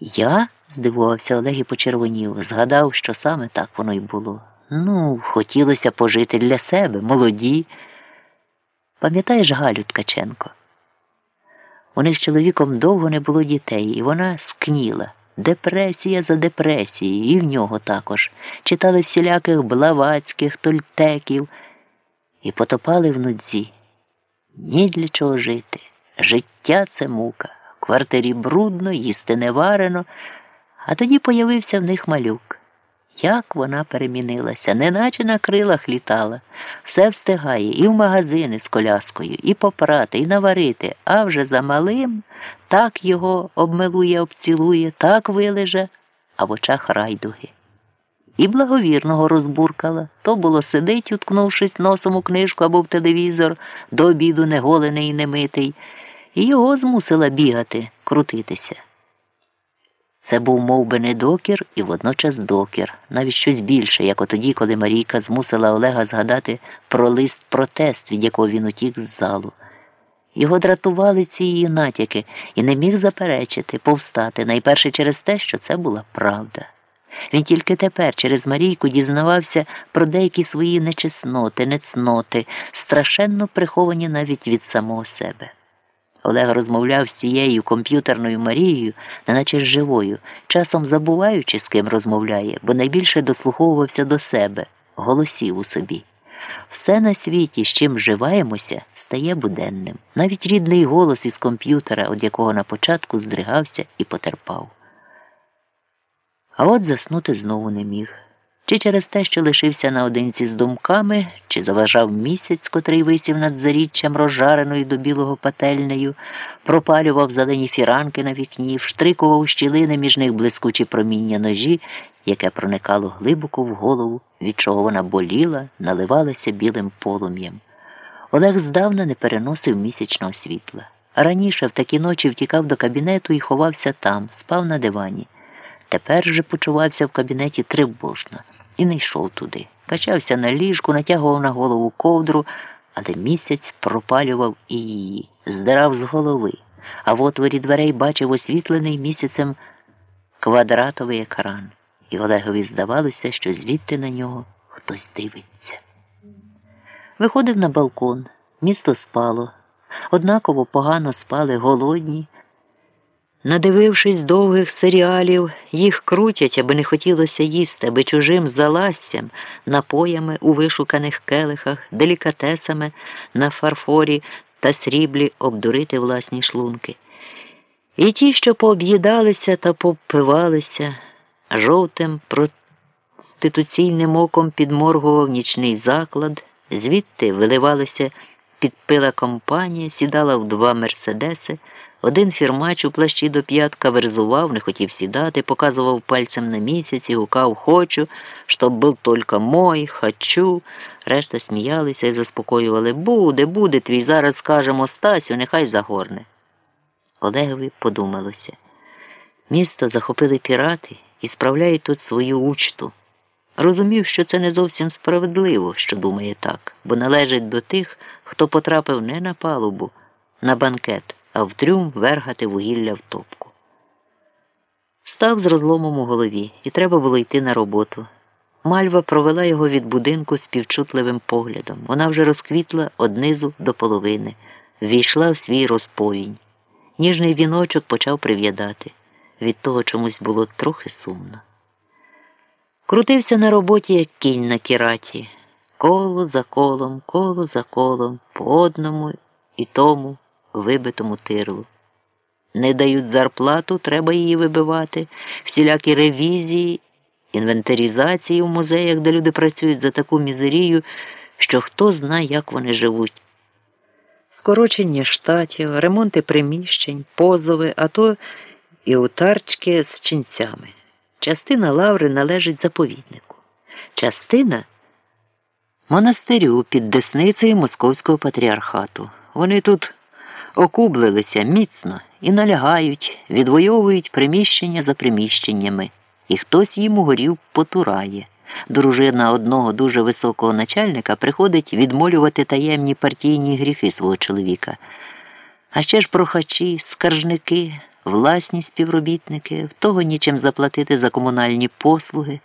Я? здивувався Олег і почервонів, згадав, що саме так воно й було. Ну, хотілося пожити для себе, молоді. Пам'ятаєш Галю Ткаченко? У них з чоловіком довго не було дітей, і вона скніла. Депресія за депресією, і в нього також. Читали всіляких блавацьких, тольтеків і потопали в нудзі. Ні для чого жити. Життя це мука. Квартирі брудно, їсти не варено, а тоді появився в них малюк. Як вона перемінилася, неначе на крилах літала, все встигає і в магазини з коляскою, і попрати, і наварити, а вже за малим так його обмилує, обцілує, так вилеже, а в очах райдуги. І благовірного розбуркала. То було сидить, уткнувшись носом у книжку або в телевізор, до обіду неголений і немитий, і його змусила бігати, крутитися. Це був мов би, не докір і водночас докір, навіть щось більше, як отоді, коли Марійка змусила Олега згадати про лист протест, від якого він утік з залу. Його дратували ці її натяки і не міг заперечити, повстати, найперше через те, що це була правда. Він тільки тепер через Марійку дізнавався про деякі свої нечесноти, нецноти, страшенно приховані навіть від самого себе. Олег розмовляв з цією комп'ютерною Марією, неначе з живою, часом забуваючи, з ким розмовляє, бо найбільше дослуховувався до себе, голосів у собі. Все на світі, з чим вживаємося, стає буденним. Навіть рідний голос із комп'ютера, від якого на початку здригався і потерпав. А от заснути знову не міг. Чи через те, що лишився наодинці з думками, чи заважав місяць, котрий висів над заріччям розжареною до білого пательнею, пропалював зелені фіранки на вікні, вштрикував щілини між них блискучі проміння ножі, яке проникало глибоко в голову, від чого вона боліла, наливалася білим полум'ям. Олег здавна не переносив місячного світла. Раніше в такі ночі втікав до кабінету і ховався там, спав на дивані. Тепер же почувався в кабінеті тривожно і не йшов туди. Качався на ліжку, натягував на голову ковдру, але місяць пропалював і її, здирав з голови, а в отворі дверей бачив освітлений місяцем квадратовий екран, і Олегові здавалося, що звідти на нього хтось дивиться. Виходив на балкон, місто спало, однаково погано спали голодні. Надивившись довгих серіалів, їх крутять, аби не хотілося їсти, аби чужим залассям, напоями у вишуканих келихах, делікатесами на фарфорі та сріблі обдурити власні шлунки. І ті, що пооб'їдалися та попивалися, жовтим проституційним оком підморгував нічний заклад, звідти виливалася підпила компанія, сідала в два мерседеси. Один фірмач у плащі до п'ятка верзував, не хотів сідати, показував пальцем на місяць гукав Хочу, щоб був тільки мой, хочу. Решта сміялися і заспокоювали Буде, буде, твій зараз скажемо Стасю, нехай загорне. Олегові подумалося. Місто захопили пірати і справляють тут свою учту. Розумів, що це не зовсім справедливо, що думає так, бо належить до тих, хто потрапив не на палубу, на банкет а в трюм вергати вугілля в топку. Став з розломом у голові, і треба було йти на роботу. Мальва провела його від будинку співчутливим поглядом. Вона вже розквітла однизу до половини, ввійшла в свій розповінь. Ніжний віночок почав прив'ядати. Від того чомусь було трохи сумно. Крутився на роботі, як кінь на кіраті, коло за колом, коло за колом, по одному і тому вибитому тирлу. Не дають зарплату, треба її вибивати, всілякі ревізії, інвентаризації в музеях, де люди працюють за таку мізерію, що хто знає, як вони живуть. Скорочення штатів, ремонти приміщень, позови, а то і утарчки з ченцями. Частина лаври належить заповіднику. Частина монастирю під десницею Московського патріархату. Вони тут окублилися міцно і налягають, відвоюють приміщення за приміщеннями, і хтось їм угорів потурає. Дружина одного дуже високого начальника приходить відмолювати таємні партійні гріхи свого чоловіка. А ще ж прохачі, скаржники, власні співробітники, в того нічим заплатити за комунальні послуги.